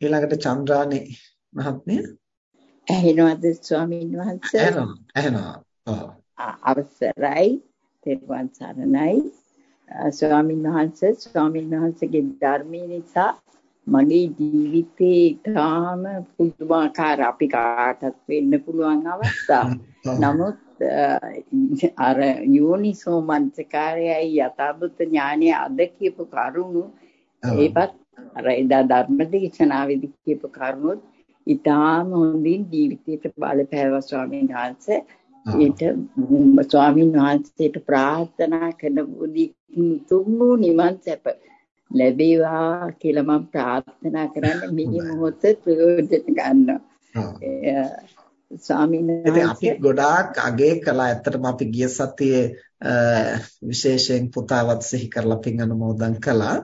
ඊළඟට චන්ද්‍රානි මහත්මිය. ඇහෙනවද ස්වාමීන් වහන්සේ? ඇහෙනවා ඇහෙනවා. අවසරයි. තෙරුවන් සරණයි. ස්වාමීන් වහන්සේ ස්වාමීන් වහන්සේගේ ධර්මය නිසා මගේ ජීවිතේ ඊටාම පුදුමාකාර අපි කාටත් වෙන්න පුළුවන් අවස්ථා. නමුත් අර යෝනිසෝ මනසකාරයයි යථාභූත ඥානය අද කියපු කරුණු ඒවත් අර එදා ධර්ම දේශනාවේදී කියපු කරුණුත් ඊටාම හොඳින් ජීවිතයට බලපෑවා ස්වාමීන් වහන්සේ. ඊට ස්වාමීන් වහන්සේට ප්‍රාර්ථනා කරන තුම්මු නිවන් සැප ලැබේවා කියලා මම ප්‍රාර්ථනා කරන්නේ මේ මොහොත ප්‍රයෝජන ගන්නවා. ස්වාමීන් වහන්සේ අපි ගොඩාක් අගේ කළා. ඇත්තටම අපි ගිය සතියේ විශේෂයෙන් පුතාවත් සිහි කරලා පින් අනුමෝදන් කළා.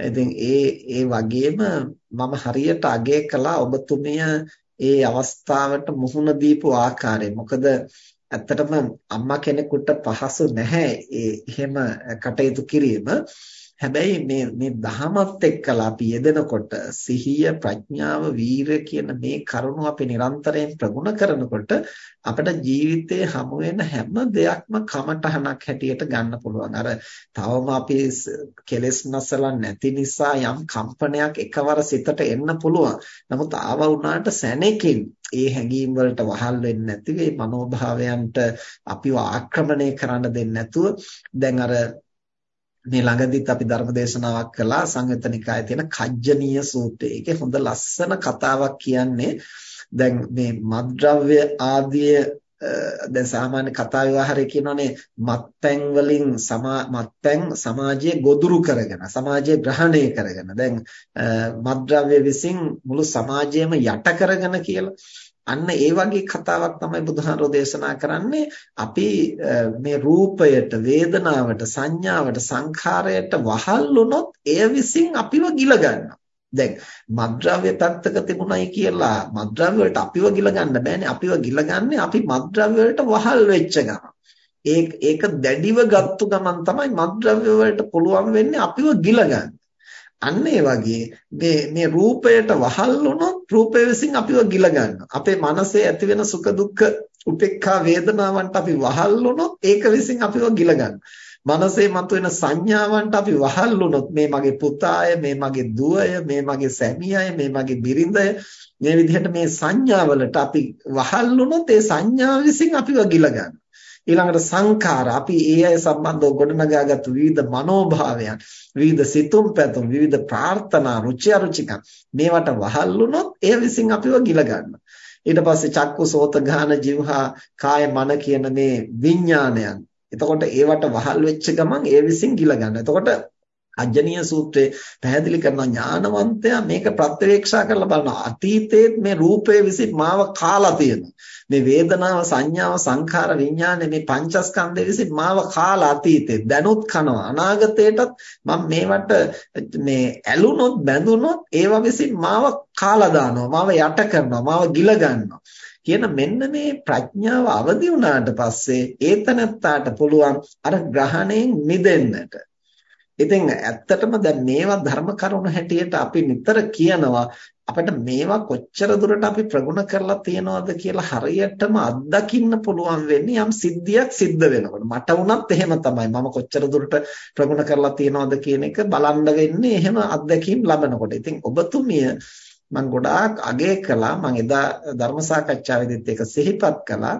ඉතින් ඒ ඒ වගේම මම හරියට අගේ කළා ඔබතුමිය ඒ අවස්ථාවට මුහුණ දීපු ආකාරය. මොකද ඇත්තටම අම්මා කෙනෙකුට පහසු නැහැ ඒ එහෙම කටයුතු කිරීම. හැබැයි මේ මේ දහමත් එක්කලා අපි යෙදෙනකොට සිහිය ප්‍රඥාව වීරය කියන මේ කරුණු අපි නිරන්තරයෙන් ප්‍රගුණ කරනකොට අපිට ජීවිතේ හමු වෙන හැම දෙයක්ම කමටහනක් හැටියට ගන්න පුළුවන්. අර තවම අපි කෙලෙස් නැසලා නැති නිසා යම් කම්පනයක් එකවර සිතට එන්න පුළුවන්. නමුත් ආව වුණාට සැනකින් ඒ හැඟීම් වලට වහල් වෙන්නේ නැතිව මේ මනෝභාවයන්ට අපිව ආක්‍රමණය කරන්න දෙන්නේ නැතුව දැන් අර මේ ළඟදිත් අපි ධර්ම දේශනාවක් කළා සංයුත්ත නිකායේ තියෙන කජ්ජනීය සූත්‍රය. ඒකේ හොඳ ලස්සන කතාවක් කියන්නේ දැන් මේ මද්ද්‍රව්‍ය ආදී දැන් සාමාන්‍ය කතා විවාහරේ කියනෝනේ මත්පැන් වලින් මත්පැන් සමාජයේ ගොදුරු කරගෙන සමාජයේ ග්‍රහණය කරගෙන දැන් මත්ද්‍රව්‍ය විසින් මුළු සමාජයම යට කරගෙන කියලා අන්න ඒ වගේ කතාවක් තමයි බුදුහාරෝ දේශනා කරන්නේ. අපි මේ රූපයට වේදනාවට සංඥාවට සංඛාරයට වහල් වුණොත් එය විසින් අපිව ගිල ගන්නවා. දැන් මද්ද්‍රව්‍ය පැත්තක තිබුණයි කියලා මද්ද්‍රව්‍ය වලට අපිව ගිල ගන්න බෑනේ. අපිව ගිල ගන්නේ අපි මද්ද්‍රව්‍ය වලට වහල් වෙච්ච ගමන්. ඒක ඒක දැඩිව ගත්තු ගමන් තමයි මද්ද්‍රව්‍ය වලට පුළුවන් වෙන්නේ අපිව ගිල ගන්න. අන්න ඒ වගේ මේ මේ රූපයට වහල් වුණොත් රූපය විසින් අපිව ගිල ගන්නවා. අපේ මනසේ ඇති වෙන සුඛ දුක්ඛ උපේක්ඛා වේදනාවන්ට අපි වහල් වුණොත් ඒක විසින් අපිව ගිල ගන්නවා. මනසේ මතුවෙන සංඥාවන්ට අපි වහල් වුණොත් මේ මගේ පුතාය, මේ මගේ දුවය, මේ මගේ සැමියාය, මේ මගේ බිරිඳය මේ විදිහට මේ සංඥාවලට අපි වහල් වුණොත් ඒ සංඥාව විසින් අපිව ගිල ගන්නවා. ඊළඟට සංඛාර. අපි ඒ අය සම්බන්ධව ගොඩනගාගත්තු විවිධ මනෝභාවයන් විවිධ සිතුම් පැතුම් විවිධ ප්‍රාර්ථනා රුචි අරුචිකම් මේවට වහල් වුණොත් එය විසින් අපිව ගිල ගන්නවා. ඊට පස්සේ චක්කු සෝත ගාන જીවහා කාය මන කියන මේ විඥානයන්. එතකොට ඒවට වහල් වෙච්ච ගමන් ඒ විසින් ගිල ගන්නවා. එතකොට අජ්ජනීය සූත්‍රයේ පැහැදිලි කරන ඥානවන්තයා මේක ප්‍රත්‍යවේක්ෂා කරලා බලනවා. අතීතයේ මේ රූපය විසින් මාව කාලා තියෙනවා. මේ වේදනාව සංඥාව සංඛාර විඥානේ මේ පංචස්කන්ධය විසින් මාව කාලා අතීතේ දැනුත් කනවා. අනාගතේටත් මම මේවට මේ ඇලුනොත් බැඳුනොත් ඒවා විසින් මාව කාලා දානවා. මාව යට කරනවා. මාව ගිල ගන්නවා. කියන මෙන්න මේ ප්‍රඥාව අවදි වුණාට පස්සේ ඒතනත්තාට පුළුවන් අර ග්‍රහණයෙන් මිදෙන්නට. ඉතින් ඇත්තටම දැන් මේවා ධර්ම කරුණු හැටියට අපි නිතර කියනවා අපිට මේවා කොච්චර දුරට අපි ප්‍රගුණ කරලා තියනවද කියලා හරියටම අත්දකින්න පුළුවන් වෙන්නේ යම් සිද්ධියක් සිද්ධ වෙනකොට. මට වුණත් එහෙම තමයි. මම කොච්චර දුරට ප්‍රගුණ කරලා තියනවද කියන එක බලන්න වෙන්නේ එහෙම අත්දැකීම් ලබනකොට. ඉතින් ඔබතුමිය මම ගොඩාක් අගය කළා. මම එදා ධර්ම සාකච්ඡාවේදීත් ඒක සිහිපත් කළා.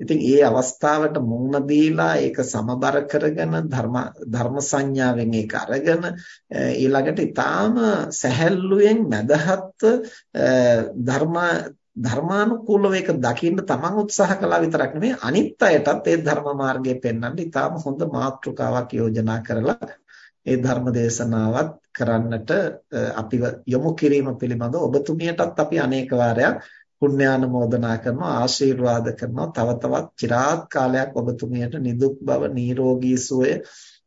ඉතින් ඒ අවස්ථාවට මුහුණ දීලා ඒක සමබර කරගෙන ධර්ම ධර්ම සංඥාවෙන් ඒක අරගෙන ඊළඟට ඊටාම සැහැල්ලුවෙන් මදහත් ධර්ම ධර්මානුකූලව ඒක දකින්න තමන් උත්සාහ කළා විතරක් නෙමෙයි අනිත් අයටත් ඒ ධර්ම මාර්ගය පෙන්වන්න ඊටාම හොඳ මාතෘකාවක් යෝජනා කරලා ඒ ධර්ම දේශනාවත් කරන්නට අපිව යොමු කිරීම පිළිබඳව ඔබතුමියටත් අපි අනේක වාරයක් පුණ්‍යානුමෝදනා කරනවා ආශිර්වාද කරනවා තව තවත් চিරාත් කාලයක් ඔබතුමියට නිදුක් බව නිරෝගී සුවය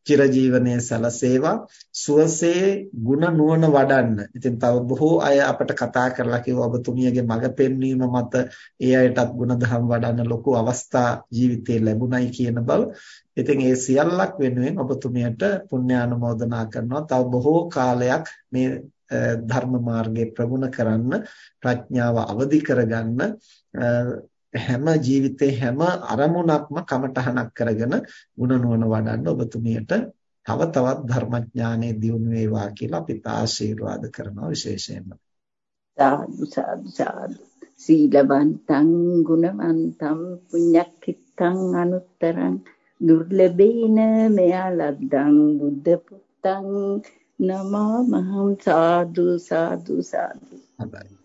චිරජීවනයේ සලසේවා සුවසේ ಗುಣ නුවණ වඩන්න. ඉතින් තව බොහෝ අය අපට කතා කරලා කිව්වා ඔබතුමියගේ මඟ පෙන්වීම මත ඒ අයටත් ಗುಣධම් වඩන්න ලොකු අවස්ථා ජීවිතේ ලැබුණයි කියන බව. ඉතින් ඒ සියල්ලක් වෙනුවෙන් ඔබතුමියට පුණ්‍යානුමෝදනා කරනවා. තව බොහෝ කාලයක් මේ ධර්ම මාර්ගයේ ප්‍රගුණ කරන්න ප්‍රඥාව අවදි කරගන්න හැම ජීවිතේ හැම අරමුණක්ම කමටහනක් කරගෙන ಗುಣ නුවණ වඩන්න ඔබතුමියට තව තවත් ධර්මඥානෙ දියුණු වේවා කියලා අපිත් ආශිර්වාද කරනවා විශේෂයෙන්ම. සාදු සාදු සාදු. සීලවන්තං ගුණවන්තං පුඤ්ඤක්ඛිතං අනුත්තරං දුර්ලභේන මෙයා ලද්දං බුද්ධ පුත්තං නමා මහං සාදු සාදු සාදු. හොඳයි